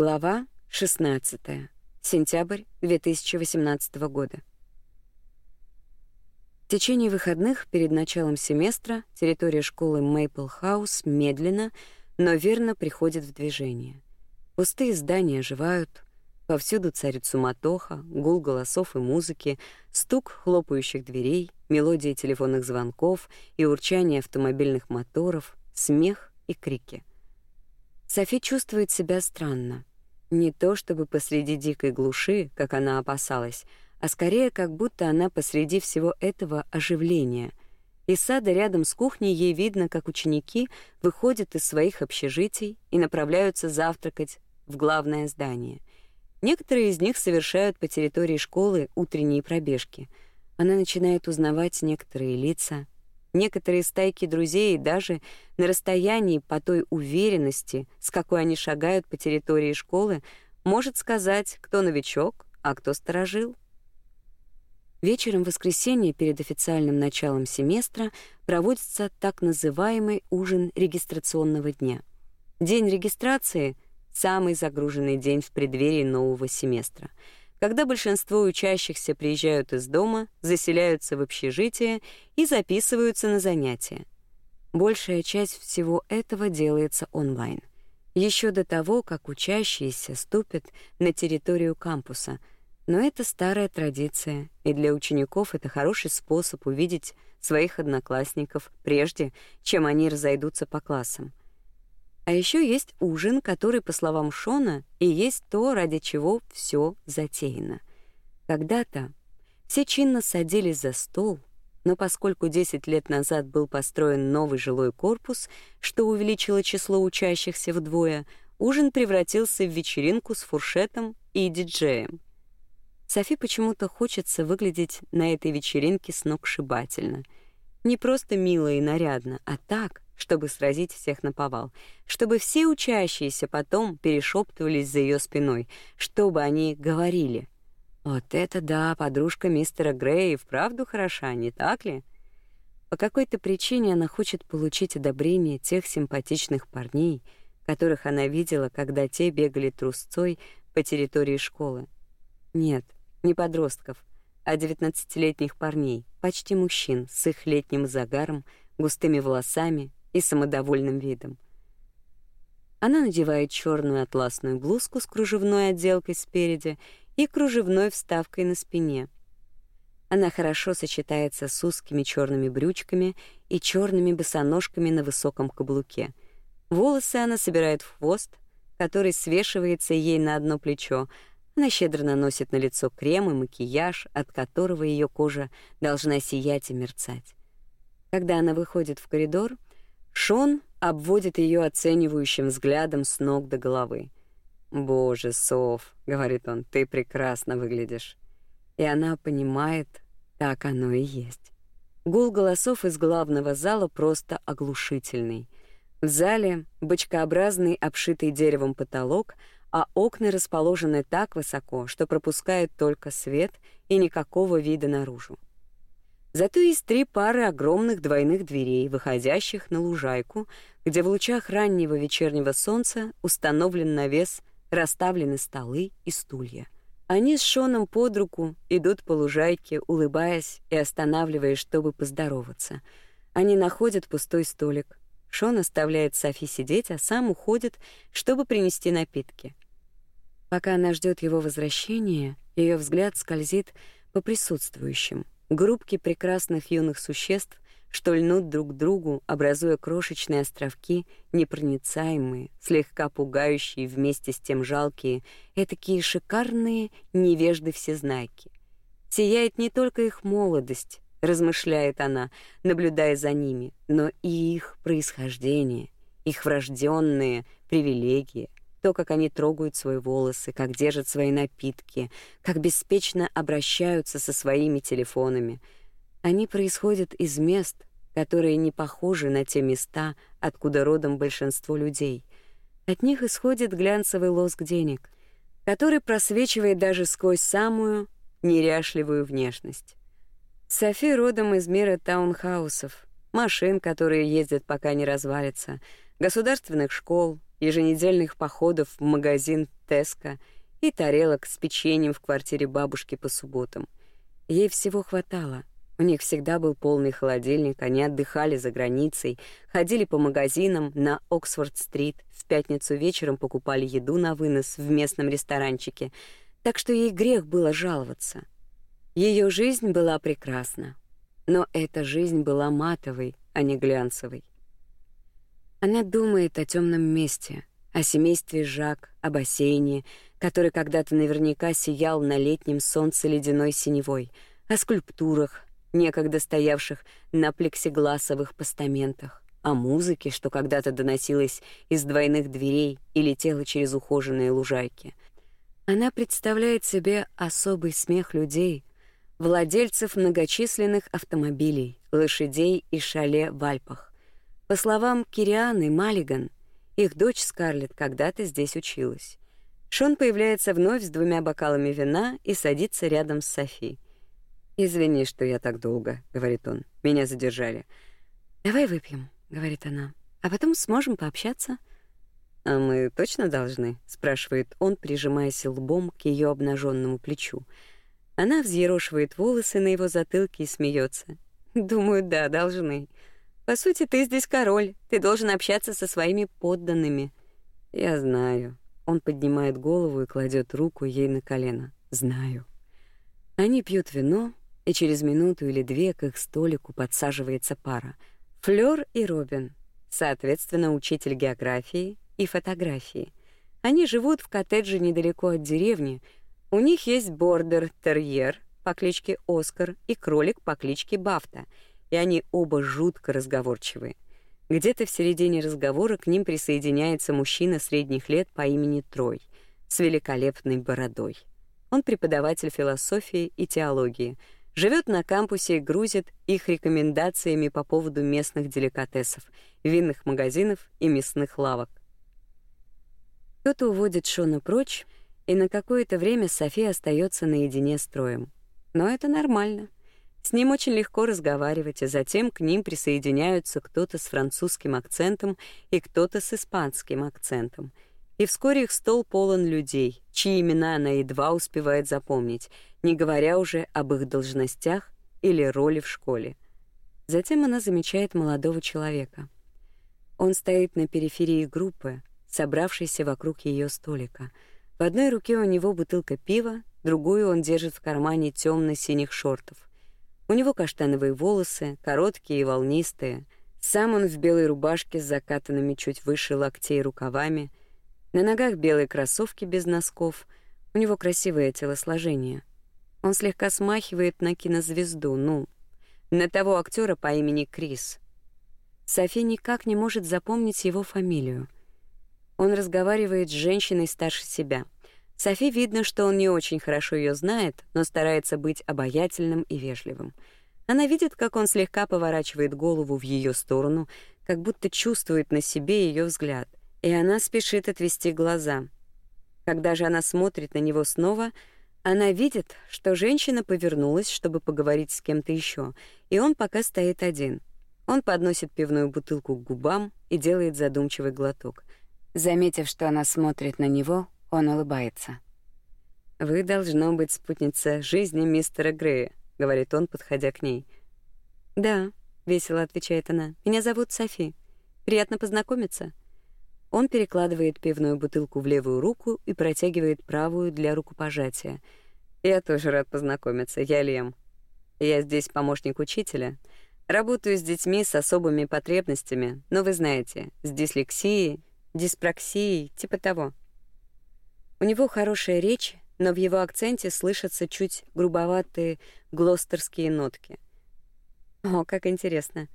Глава 16. Сентябрь 2018 года. В течение выходных перед началом семестра территория школы Мейпл Хаус медленно, но верно приходит в движение. Пустые здания оживают, повсюду царит суматоха, гул голосов и музыки, стук хлопающих дверей, мелодии телефонных звонков и урчание автомобильных моторов, смех и крики. Софи чувствует себя странно. Не то чтобы посреди дикой глуши, как она опасалась, а скорее как будто она посреди всего этого оживления. Из сада рядом с кухней ей видно, как ученики выходят из своих общежитий и направляются завтракать в главное здание. Некоторые из них совершают по территории школы утренние пробежки. Она начинает узнавать некоторые лица, Некоторые стайки друзей даже на расстоянии по той уверенности, с какой они шагают по территории школы, может сказать, кто новичок, а кто сторожил. Вечером воскресенья перед официальным началом семестра проводится так называемый ужин регистрационного дня. День регистрации — самый загруженный день в преддверии нового семестра — когда большинство учащихся приезжают из дома, заселяются в общежитие и записываются на занятия. Большая часть всего этого делается онлайн. Еще до того, как учащиеся ступят на территорию кампуса. Но это старая традиция, и для учеников это хороший способ увидеть своих одноклассников прежде, чем они разойдутся по классам. А еще есть ужин, который, по словам Шона, и есть то, ради чего все затеяно. Когда-то все чинно садились за стол, но поскольку 10 лет назад был построен новый жилой корпус, что увеличило число учащихся вдвое, ужин превратился в вечеринку с фуршетом и диджеем. Софи почему-то хочется выглядеть на этой вечеринке сногсшибательно. Не просто мило и нарядно, а так, чтобы сразить всех на повал, чтобы все учащиеся потом перешептывались за ее спиной, чтобы они говорили: "Вот это да, подружка мистера Грея вправду хороша, не так ли?" По какой-то причине она хочет получить одобрение тех симпатичных парней, которых она видела, когда те бегали трусцой по территории школы. Нет, не подростков, а девятнадцатилетних парней, почти мужчин, с их летним загаром, густыми волосами и самодовольным видом. Она надевает черную атласную блузку с кружевной отделкой спереди и кружевной вставкой на спине. Она хорошо сочетается с узкими черными брючками и черными босоножками на высоком каблуке. Волосы она собирает в хвост, который свешивается ей на одно плечо. Она щедро наносит на лицо крем и макияж, от которого ее кожа должна сиять и мерцать. Когда она выходит в коридор, Шон обводит ее оценивающим взглядом с ног до головы. «Боже, Соф», — говорит он, — «ты прекрасно выглядишь». И она понимает, так оно и есть. Гул голосов из главного зала просто оглушительный. В зале бочкообразный обшитый деревом потолок, а окна расположены так высоко, что пропускают только свет и никакого вида наружу. Зато есть три пары огромных двойных дверей, выходящих на лужайку, где в лучах раннего вечернего солнца установлен навес, расставлены столы и стулья. Они с Шоном под руку идут по лужайке, улыбаясь и останавливаясь, чтобы поздороваться. Они находят пустой столик. Шон оставляет Софи сидеть, а сам уходит, чтобы принести напитки. Пока она ждет его возвращения, ее взгляд скользит по присутствующим — Группки прекрасных юных существ, что льнут друг к другу, образуя крошечные островки, непроницаемые, слегка пугающие, вместе с тем жалкие, такие шикарные невежды-всезнайки. Сияет не только их молодость, размышляет она, наблюдая за ними, но и их происхождение, их врожденные привилегии, то, как они трогают свои волосы, как держат свои напитки, как беспечно обращаются со своими телефонами. Они происходят из мест, которые не похожи на те места, откуда родом большинство людей. От них исходит глянцевый лоск денег, который просвечивает даже сквозь самую неряшливую внешность. Софи родом из мира таунхаусов, машин, которые ездят, пока не развалится, государственных школ, еженедельных походов в магазин Теска и тарелок с печеньем в квартире бабушки по субботам. Ей всего хватало. У них всегда был полный холодильник, они отдыхали за границей, ходили по магазинам на Оксфорд-стрит, в пятницу вечером покупали еду на вынос в местном ресторанчике, так что ей грех было жаловаться. Ее жизнь была прекрасна, но эта жизнь была матовой, а не глянцевой. Она думает о темном месте, о семействе Жак, о бассейне, который когда-то наверняка сиял на летнем солнце ледяной синевой, о скульптурах, некогда стоявших на плексигласовых постаментах, о музыке, что когда-то доносилась из двойных дверей и летела через ухоженные лужайки. Она представляет себе особый смех людей, владельцев многочисленных автомобилей, лошадей и шале в Альпах. По словам Кирианы Маллиган, их дочь Скарлетт когда-то здесь училась. Шон появляется вновь с двумя бокалами вина и садится рядом с Софи. «Извини, что я так долго», — говорит он. «Меня задержали». «Давай выпьем», — говорит она. «А потом сможем пообщаться». «А мы точно должны?» — спрашивает он, прижимаясь лбом к ее обнаженному плечу. Она взъерошивает волосы на его затылке и смеется. «Думаю, да, должны». По сути, ты здесь король. Ты должен общаться со своими подданными. Я знаю. Он поднимает голову и кладет руку ей на колено. Знаю. Они пьют вино, и через минуту или две к их столику подсаживается пара. Флёр и Робин, соответственно, учитель географии и фотографии. Они живут в коттедже недалеко от деревни. У них есть бордер-терьер по кличке Оскар и кролик по кличке Бафта — и они оба жутко разговорчивые. Где-то в середине разговора к ним присоединяется мужчина средних лет по имени Трой с великолепной бородой. Он преподаватель философии и теологии, живет на кампусе и грузит их рекомендациями по поводу местных деликатесов, винных магазинов и мясных лавок. Кто-то уводит Шона прочь, и на какое-то время Софи остается наедине с Троем. Но это нормально. С ним очень легко разговаривать, а затем к ним присоединяются кто-то с французским акцентом и кто-то с испанским акцентом. И вскоре их стол полон людей, чьи имена она едва успевает запомнить, не говоря уже об их должностях или роли в школе. Затем она замечает молодого человека. Он стоит на периферии группы, собравшейся вокруг ее столика. В одной руке у него бутылка пива, другую он держит в кармане темно синих шортов. У него каштановые волосы, короткие и волнистые. Сам он в белой рубашке с закатанными чуть выше локтей рукавами. На ногах белые кроссовки без носков. У него красивое телосложение. Он слегка смахивает на кинозвезду, ну, на того актера по имени Крис. Софи никак не может запомнить его фамилию. Он разговаривает с женщиной старше себя — Софи видно, что он не очень хорошо ее знает, но старается быть обаятельным и вежливым. Она видит, как он слегка поворачивает голову в ее сторону, как будто чувствует на себе ее взгляд, и она спешит отвести глаза. Когда же она смотрит на него снова, она видит, что женщина повернулась, чтобы поговорить с кем-то еще, и он пока стоит один. Он подносит пивную бутылку к губам и делает задумчивый глоток. Заметив, что она смотрит на него, он улыбается. «Вы, должно быть, спутница жизни мистера Грея», — говорит он, подходя к ней. «Да», — весело отвечает она. «Меня зовут Софи. Приятно познакомиться». Он перекладывает пивную бутылку в левую руку и протягивает правую для рукопожатия. «Я тоже рад познакомиться. Я Лем. Я здесь помощник учителя. Работаю с детьми с особыми потребностями, но вы знаете, с дислексией, диспраксией, типа того». У него хорошая речь, но в его акценте слышатся чуть грубоватые глостерские нотки. О, как интересно.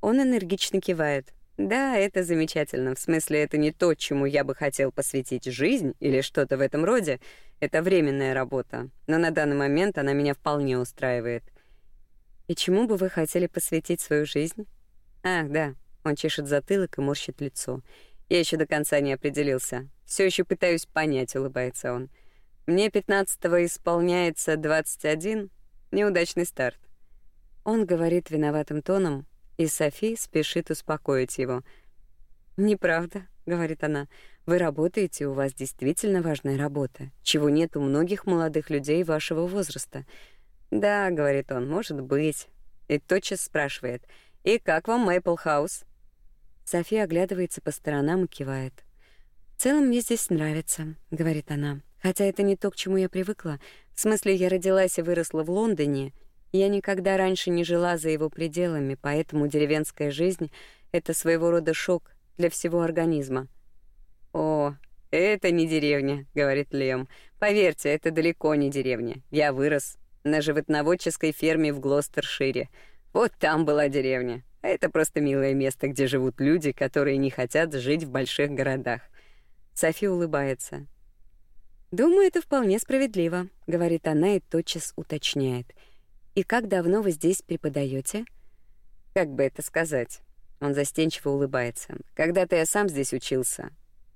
Он энергично кивает. Да, это замечательно. В смысле, это не то, чему я бы хотел посвятить жизнь или что-то в этом роде. Это временная работа. Но на данный момент она меня вполне устраивает. И чему бы вы хотели посвятить свою жизнь? Ах, да. Он чешет затылок и морщит лицо. Я еще до конца не определился. Все еще пытаюсь понять, улыбается он. Мне 15-го исполняется 21. Неудачный старт. Он говорит виноватым тоном, и Софи спешит успокоить его. Неправда. говорит она. Вы работаете, у вас действительно важная работа, чего нет у многих молодых людей вашего возраста. Да, говорит он, может быть. И тотчас спрашивает: "И как вам Мэйпл Хаус?" София оглядывается по сторонам и кивает. «В целом мне здесь нравится», — говорит она. «Хотя это не то, к чему я привыкла. В смысле, я родилась и выросла в Лондоне. Я никогда раньше не жила за его пределами, поэтому деревенская жизнь — это своего рода шок для всего организма». «О, это не деревня», — говорит Лем. «Поверьте, это далеко не деревня. Я вырос на животноводческой ферме в Глостершире. Вот там была деревня. А это просто милое место, где живут люди, которые не хотят жить в больших городах. Софи улыбается. «Думаю, это вполне справедливо», — говорит она и тотчас уточняет. «И как давно вы здесь преподаете? «Как бы это сказать?» Он застенчиво улыбается. «Когда-то я сам здесь учился.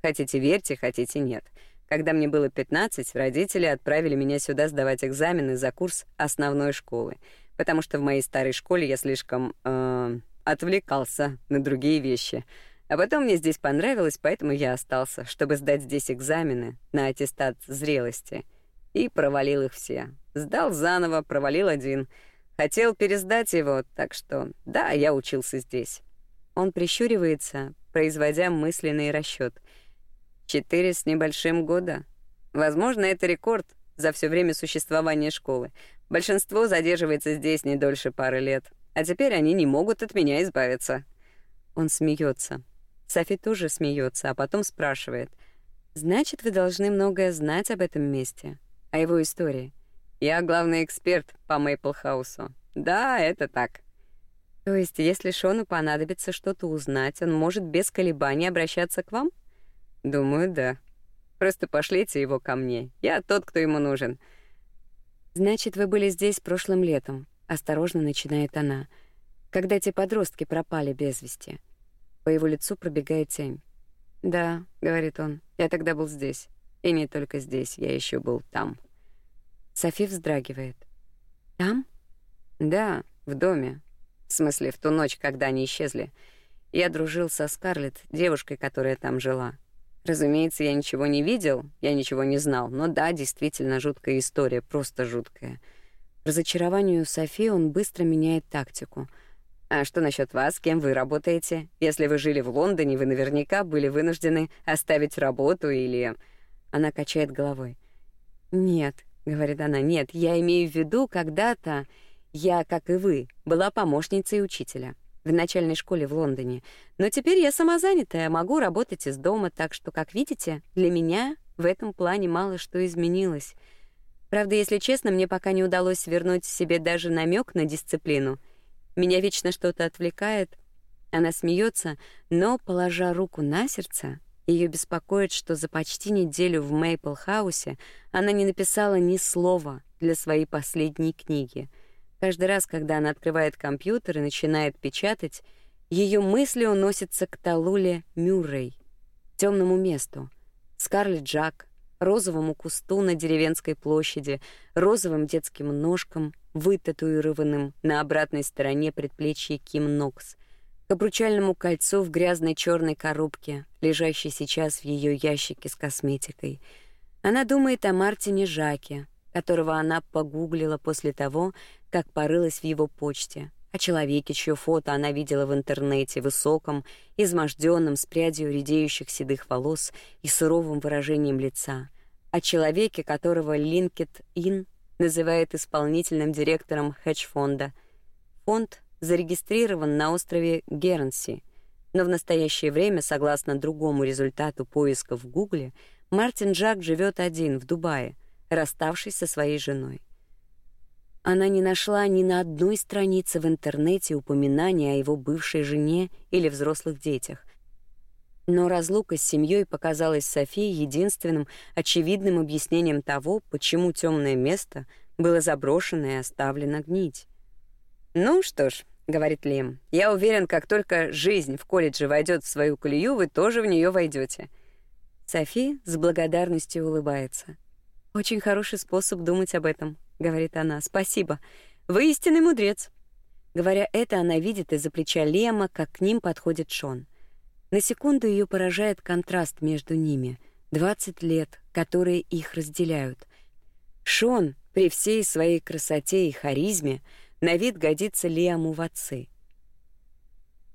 Хотите верьте, хотите нет. Когда мне было 15, родители отправили меня сюда сдавать экзамены за курс основной школы, потому что в моей старой школе я слишком... Э отвлекался на другие вещи. А потом мне здесь понравилось, поэтому я остался, чтобы сдать здесь экзамены на аттестат зрелости. И провалил их все. Сдал заново, провалил один. Хотел пересдать его, так что да, я учился здесь. Он прищуривается, производя мысленный расчет. Четыре с небольшим года. Возможно, это рекорд за все время существования школы. Большинство задерживается здесь не дольше пары лет. А теперь они не могут от меня избавиться. Он смеется. Софи тоже смеется, а потом спрашивает: "Значит, вы должны многое знать об этом месте, о его истории?" "Я главный эксперт по Мейплхаусу". "Да, это так". То есть, если Шону понадобится что-то узнать, он может без колебаний обращаться к вам? Думаю, да. Просто пошлите его ко мне. Я тот, кто ему нужен. Значит, вы были здесь прошлым летом. Осторожно начинает она. Когда те подростки пропали без вести. По его лицу пробегает тень. «Да», — говорит он, — «я тогда был здесь. И не только здесь, я еще был там». Софи вздрагивает. «Там?» «Да, в доме. В смысле, в ту ночь, когда они исчезли. Я дружил со Скарлетт, девушкой, которая там жила. Разумеется, я ничего не видел, я ничего не знал, но да, действительно жуткая история, просто жуткая. Разочарованию Софи он быстро меняет тактику. «А что насчет вас? Кем вы работаете? Если вы жили в Лондоне, вы наверняка были вынуждены оставить работу или...» Она качает головой. «Нет», — говорит она, — «нет, я имею в виду, когда-то я, как и вы, была помощницей учителя в начальной школе в Лондоне. Но теперь я самозанятая, могу работать из дома, так что, как видите, для меня в этом плане мало что изменилось. Правда, если честно, мне пока не удалось вернуть себе даже намек на дисциплину. Меня вечно что-то отвлекает. Она смеется, но, положа руку на сердце, ее беспокоит, что за почти неделю в Мейпл-хаусе она не написала ни слова для своей последней книги. Каждый раз, когда она открывает компьютер и начинает печатать, ее мысли уносятся к Талуле Мюррей, темному месту. Скарлетт Джак, розовому кусту на деревенской площади, розовым детским ножкам, вытатуированным на обратной стороне предплечья Ким Нокс, к обручальному кольцу в грязной черной коробке, лежащей сейчас в ее ящике с косметикой. Она думает о Мартине Жаке, которого она погуглила после того, как порылась в его почте, о человеке, чье фото она видела в интернете, высоком, изможденном, с прядью редеющих седых волос и суровым выражением лица, о человеке, которого LinkedIn называет исполнительным директором хедж-фонда. Фонд зарегистрирован на острове Гернси, но в настоящее время, согласно другому результату поиска в Гугле, Мартин Джак живет один в Дубае, расставшись со своей женой. Она не нашла ни на одной странице в интернете упоминания о его бывшей жене или взрослых детях. Но разлука с семьей показалась Софии единственным очевидным объяснением того, почему темное место было заброшено и оставлено гнить. «Ну что ж», — говорит Лем, — «я уверен, как только жизнь в колледже войдет в свою колею, вы тоже в нее войдете. Софи с благодарностью улыбается. «Очень хороший способ думать об этом», — говорит она. «Спасибо. Вы истинный мудрец». Говоря это, она видит из-за плеча Лема, как к ним подходит Шон. На секунду ее поражает контраст между ними. 20 лет, которые их разделяют. Шон, при всей своей красоте и харизме, на вид годится Лиаму в отцы.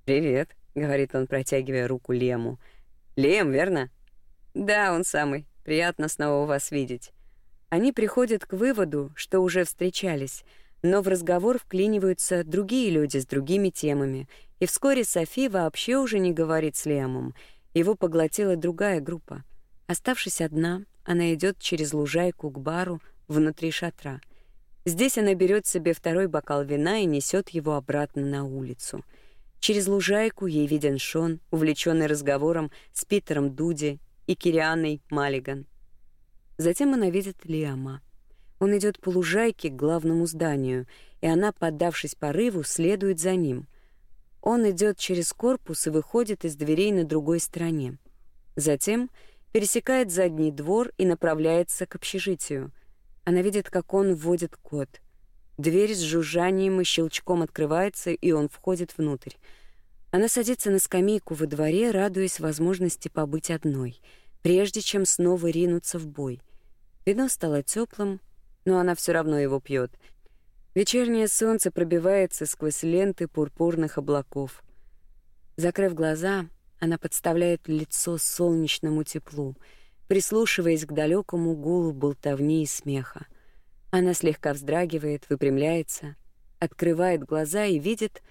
«Привет», — говорит он, протягивая руку Лему. «Лем, верно?» «Да, он самый. Приятно снова вас видеть». Они приходят к выводу, что уже встречались, но в разговор вклиниваются другие люди с другими темами, и вскоре Софи вообще уже не говорит с Лемом. Его поглотила другая группа. Оставшись одна, она идет через лужайку к бару внутри шатра. Здесь она берет себе второй бокал вина и несет его обратно на улицу — Через лужайку ей виден Шон, увлеченный разговором с Питером Дуди и Кирианой Маллиган. Затем она видит Лиама. Он идет по лужайке к главному зданию, и она, поддавшись порыву, следует за ним. Он идет через корпус и выходит из дверей на другой стороне. Затем пересекает задний двор и направляется к общежитию. Она видит, как он вводит код — Дверь с жужжанием и щелчком открывается, и он входит внутрь. Она садится на скамейку во дворе, радуясь возможности побыть одной, прежде чем снова ринуться в бой. Вино стало теплым, но она все равно его пьет. Вечернее солнце пробивается сквозь ленты пурпурных облаков. Закрыв глаза, она подставляет лицо солнечному теплу, прислушиваясь к далекому гулу болтовни и смеха. Она слегка вздрагивает, выпрямляется, открывает глаза и видит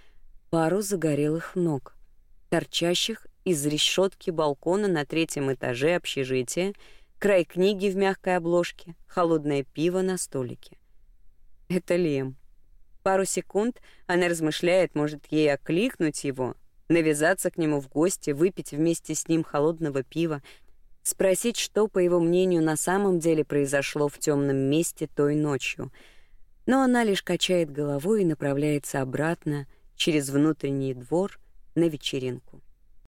пару загорелых ног, торчащих из решетки балкона на третьем этаже общежития, край книги в мягкой обложке, холодное пиво на столике. Это Лем. Пару секунд она размышляет, может ей окликнуть его, навязаться к нему в гости, выпить вместе с ним холодного пива, спросить, что, по его мнению, на самом деле произошло в темном месте той ночью. Но она лишь качает головой и направляется обратно через внутренний двор на вечеринку.